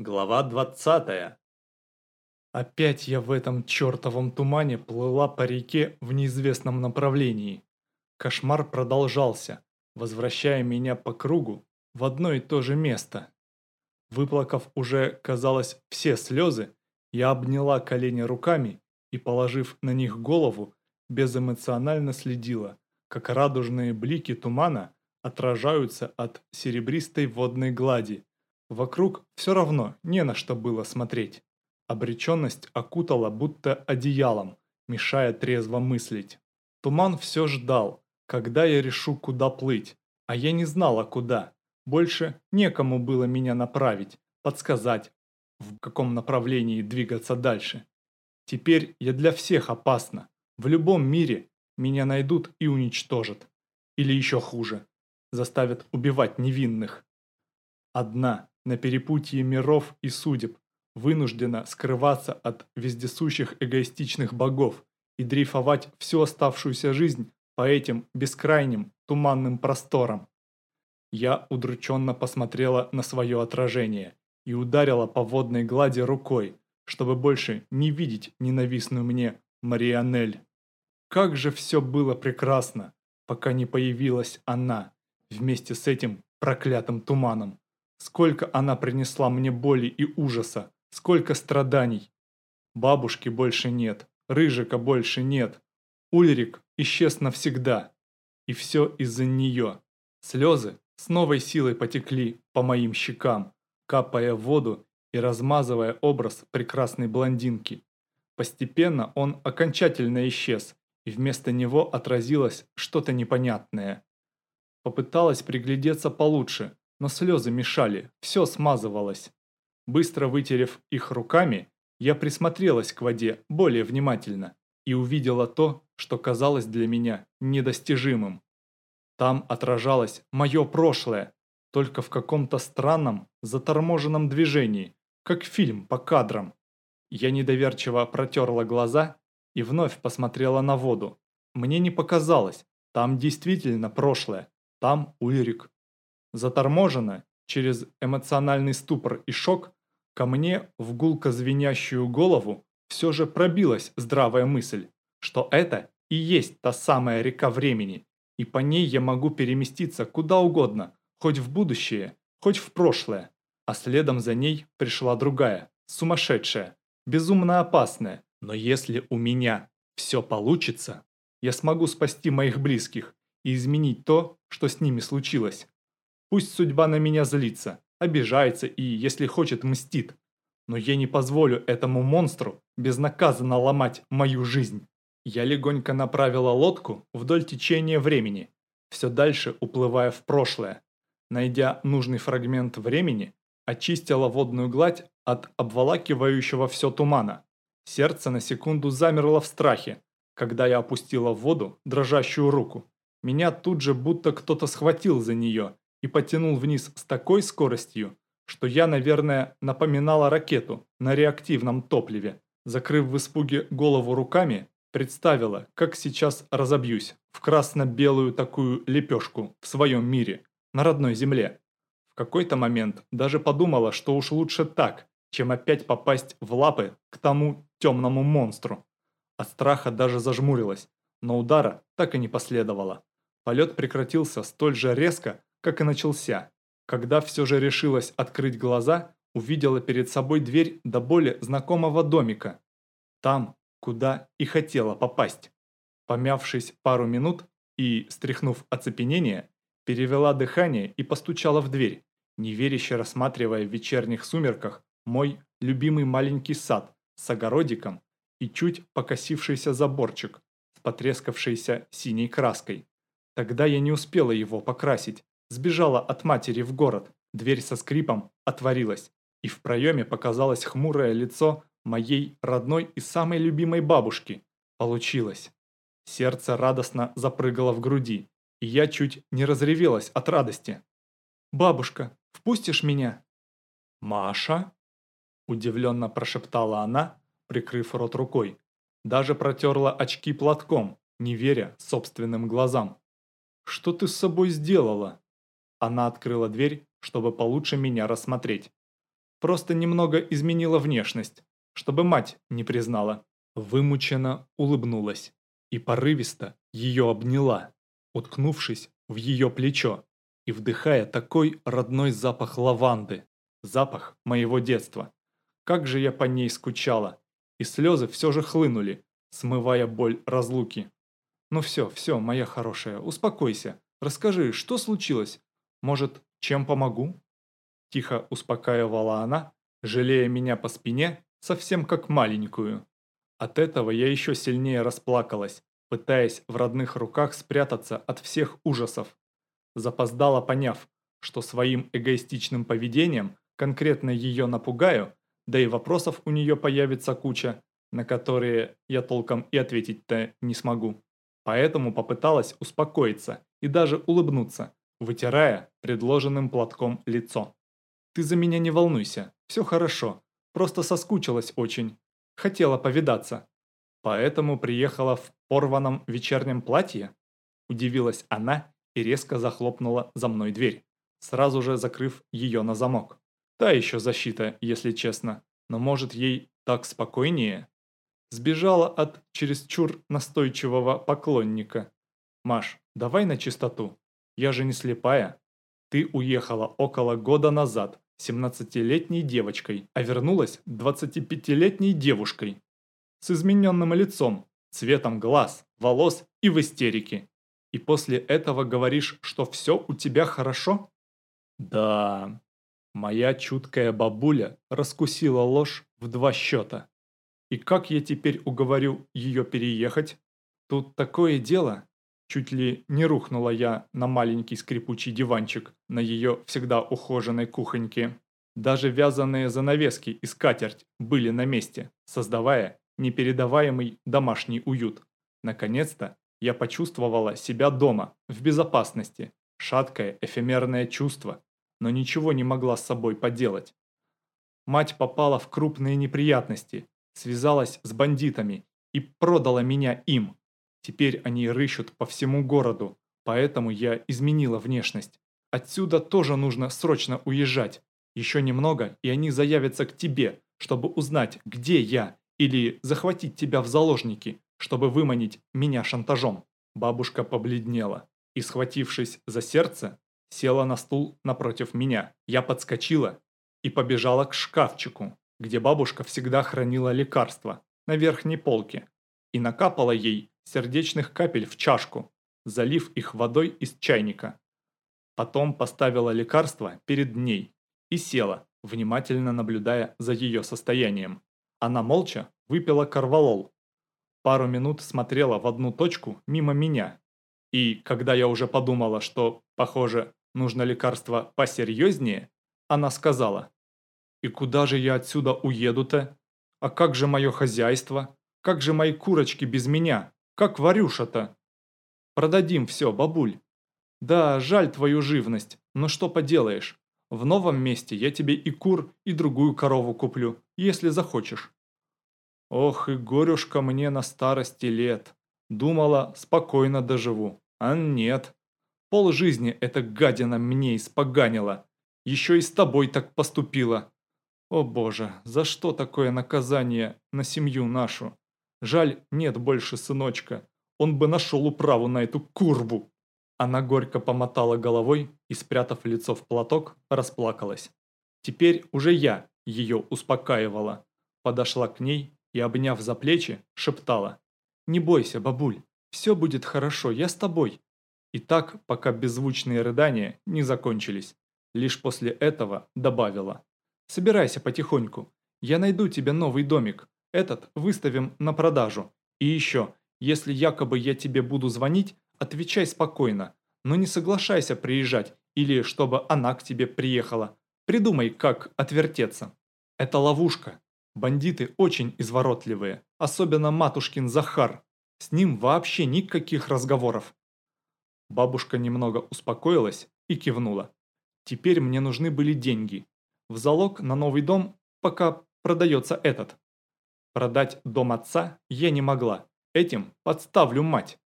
Глава 20. Опять я в этом чертовом тумане плыла по реке в неизвестном направлении. Кошмар продолжался, возвращая меня по кругу в одно и то же место. Выплакав уже, казалось, все слезы, я обняла колени руками и, положив на них голову, безэмоционально следила, как радужные блики тумана отражаются от серебристой водной глади, Вокруг все равно не на что было смотреть. Обреченность окутала будто одеялом, мешая трезво мыслить. Туман все ждал, когда я решу, куда плыть, а я не знала, куда. Больше некому было меня направить, подсказать, в каком направлении двигаться дальше. Теперь я для всех опасна. В любом мире меня найдут и уничтожат. Или еще хуже, заставят убивать невинных. Одна, на перепутье миров и судеб, вынуждена скрываться от вездесущих эгоистичных богов и дрейфовать всю оставшуюся жизнь по этим бескрайним туманным просторам. Я удрученно посмотрела на свое отражение и ударила по водной глади рукой, чтобы больше не видеть ненавистную мне Марианель. Как же все было прекрасно, пока не появилась она, вместе с этим проклятым туманом. Сколько она принесла мне боли и ужаса, сколько страданий. Бабушки больше нет, Рыжика больше нет. Ульрик исчез навсегда. И все из-за нее. Слезы с новой силой потекли по моим щекам, капая в воду и размазывая образ прекрасной блондинки. Постепенно он окончательно исчез, и вместо него отразилось что-то непонятное. Попыталась приглядеться получше, но слезы мешали, все смазывалось. Быстро вытерев их руками, я присмотрелась к воде более внимательно и увидела то, что казалось для меня недостижимым. Там отражалось мое прошлое, только в каком-то странном, заторможенном движении, как фильм по кадрам. Я недоверчиво протерла глаза и вновь посмотрела на воду. Мне не показалось, там действительно прошлое, там Ульрик. Заторможенно, через эмоциональный ступор и шок, ко мне в гулко звенящую голову все же пробилась здравая мысль, что это и есть та самая река времени, и по ней я могу переместиться куда угодно, хоть в будущее, хоть в прошлое. А следом за ней пришла другая, сумасшедшая, безумно опасная. Но если у меня все получится, я смогу спасти моих близких и изменить то, что с ними случилось. Пусть судьба на меня злится, обижается и, если хочет, мстит. Но я не позволю этому монстру безнаказанно ломать мою жизнь. Я легонько направила лодку вдоль течения времени, все дальше уплывая в прошлое. Найдя нужный фрагмент времени, очистила водную гладь от обволакивающего все тумана. Сердце на секунду замерло в страхе, когда я опустила в воду дрожащую руку. Меня тут же будто кто-то схватил за нее и потянул вниз с такой скоростью, что я, наверное, напоминала ракету на реактивном топливе. Закрыв в испуге голову руками, представила, как сейчас разобьюсь в красно-белую такую лепешку в своем мире, на родной земле. В какой-то момент даже подумала, что уж лучше так, чем опять попасть в лапы к тому темному монстру. От страха даже зажмурилась, но удара так и не последовало. Полет прекратился столь же резко, как и начался. Когда все же решилась открыть глаза, увидела перед собой дверь до более знакомого домика. Там, куда и хотела попасть. Помявшись пару минут и, стряхнув оцепенение, перевела дыхание и постучала в дверь, неверяще рассматривая в вечерних сумерках мой любимый маленький сад с огородиком и чуть покосившийся заборчик с потрескавшейся синей краской. Тогда я не успела его покрасить, Сбежала от матери в город, дверь со скрипом отворилась, и в проеме показалось хмурое лицо моей родной и самой любимой бабушки. Получилось. Сердце радостно запрыгало в груди, и я чуть не разревелась от радости. «Бабушка, впустишь меня?» «Маша?» Удивленно прошептала она, прикрыв рот рукой. Даже протерла очки платком, не веря собственным глазам. «Что ты с собой сделала?» Она открыла дверь, чтобы получше меня рассмотреть. Просто немного изменила внешность, чтобы мать не признала. Вымученно улыбнулась и порывисто ее обняла, уткнувшись в ее плечо и вдыхая такой родной запах лаванды, запах моего детства. Как же я по ней скучала, и слезы все же хлынули, смывая боль разлуки. Ну все, все, моя хорошая, успокойся, расскажи, что случилось? Может, чем помогу? Тихо успокаивала она, жалея меня по спине, совсем как маленькую. От этого я еще сильнее расплакалась, пытаясь в родных руках спрятаться от всех ужасов. Запоздала поняв, что своим эгоистичным поведением конкретно ее напугаю, да и вопросов у нее появится куча, на которые я толком и ответить-то не смогу. Поэтому попыталась успокоиться и даже улыбнуться, вытирая предложенным платком лицо. «Ты за меня не волнуйся, все хорошо, просто соскучилась очень, хотела повидаться. Поэтому приехала в порванном вечернем платье?» Удивилась она и резко захлопнула за мной дверь, сразу же закрыв ее на замок. Та еще защита, если честно, но может ей так спокойнее? Сбежала от чересчур настойчивого поклонника. «Маш, давай на чистоту. Я же не слепая. Ты уехала около года назад 17-летней девочкой, а вернулась 25-летней девушкой. С измененным лицом, цветом глаз, волос и в истерике. И после этого говоришь, что все у тебя хорошо? Да, моя чуткая бабуля раскусила ложь в два счета. И как я теперь уговорю ее переехать? Тут такое дело. Чуть ли не рухнула я на маленький скрипучий диванчик на ее всегда ухоженной кухоньке. Даже вязаные занавески и скатерть были на месте, создавая непередаваемый домашний уют. Наконец-то я почувствовала себя дома, в безопасности. Шаткое, эфемерное чувство, но ничего не могла с собой поделать. Мать попала в крупные неприятности, связалась с бандитами и продала меня им. Теперь они рыщут по всему городу, поэтому я изменила внешность. Отсюда тоже нужно срочно уезжать. Еще немного, и они заявятся к тебе, чтобы узнать, где я, или захватить тебя в заложники, чтобы выманить меня шантажом. Бабушка побледнела и, схватившись за сердце, села на стул напротив меня. Я подскочила и побежала к шкафчику, где бабушка всегда хранила лекарства, на верхней полке, и накапала ей сердечных капель в чашку, залив их водой из чайника. Потом поставила лекарство перед ней и села, внимательно наблюдая за ее состоянием. Она молча выпила корвалол. Пару минут смотрела в одну точку мимо меня. И когда я уже подумала, что, похоже, нужно лекарство посерьезнее, она сказала, «И куда же я отсюда уеду-то? А как же мое хозяйство? Как же мои курочки без меня? Как Варюша-то?» «Продадим все, бабуль». «Да, жаль твою живность, но что поделаешь. В новом месте я тебе и кур, и другую корову куплю, если захочешь». Ох и горюшка мне на старости лет. Думала, спокойно доживу. А нет. Пол жизни эта гадина мне испоганила. Еще и с тобой так поступила. О боже, за что такое наказание на семью нашу? Жаль, нет больше сыночка. Он бы нашел управу на эту курву. Она горько помотала головой и, спрятав лицо в платок, расплакалась. Теперь уже я ее успокаивала. Подошла к ней и, обняв за плечи, шептала. «Не бойся, бабуль, все будет хорошо, я с тобой». И так, пока беззвучные рыдания не закончились. Лишь после этого добавила. «Собирайся потихоньку, я найду тебе новый домик, этот выставим на продажу. И еще, если якобы я тебе буду звонить, отвечай спокойно, но не соглашайся приезжать или чтобы она к тебе приехала. Придумай, как отвертеться. Это ловушка. Бандиты очень изворотливые, особенно матушкин Захар. С ним вообще никаких разговоров. Бабушка немного успокоилась и кивнула. Теперь мне нужны были деньги. В залог на новый дом, пока продается этот. Продать дом отца я не могла. Этим подставлю мать.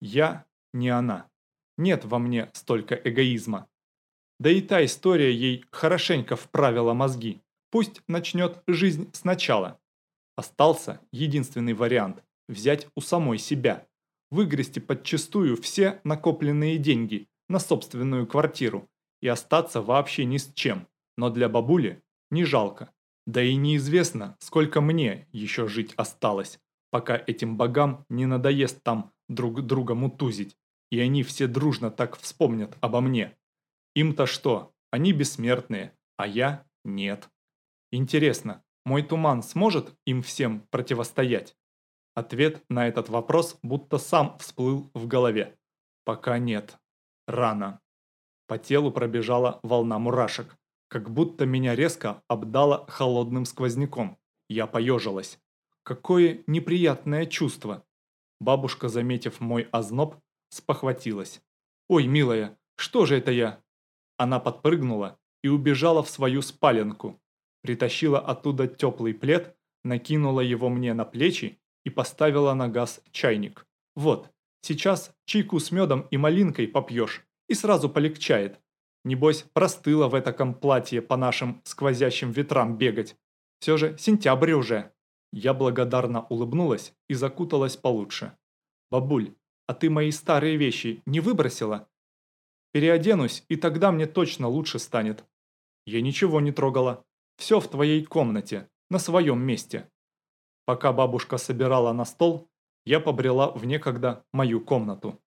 Я не она. Нет во мне столько эгоизма. Да и та история ей хорошенько вправила мозги. Пусть начнет жизнь сначала. Остался единственный вариант – взять у самой себя. Выгрести подчистую все накопленные деньги на собственную квартиру и остаться вообще ни с чем. Но для бабули не жалко. Да и неизвестно, сколько мне еще жить осталось, пока этим богам не надоест там друг друга мутузить, и они все дружно так вспомнят обо мне. Им-то что, они бессмертные, а я нет. Интересно, мой туман сможет им всем противостоять? Ответ на этот вопрос будто сам всплыл в голове. Пока нет. Рано. По телу пробежала волна мурашек, как будто меня резко обдало холодным сквозняком. Я поежилась. Какое неприятное чувство. Бабушка, заметив мой озноб, спохватилась. «Ой, милая, что же это я?» Она подпрыгнула и убежала в свою спаленку. Притащила оттуда теплый плед, накинула его мне на плечи и поставила на газ чайник. «Вот, сейчас чайку с медом и малинкой попьешь, и сразу полегчает. Небось, простыла в этаком платье по нашим сквозящим ветрам бегать. Все же сентябрь уже». Я благодарно улыбнулась и закуталась получше. «Бабуль, а ты мои старые вещи не выбросила?» «Переоденусь, и тогда мне точно лучше станет». «Я ничего не трогала. Все в твоей комнате, на своем месте». Пока бабушка собирала на стол, я побрела в некогда мою комнату.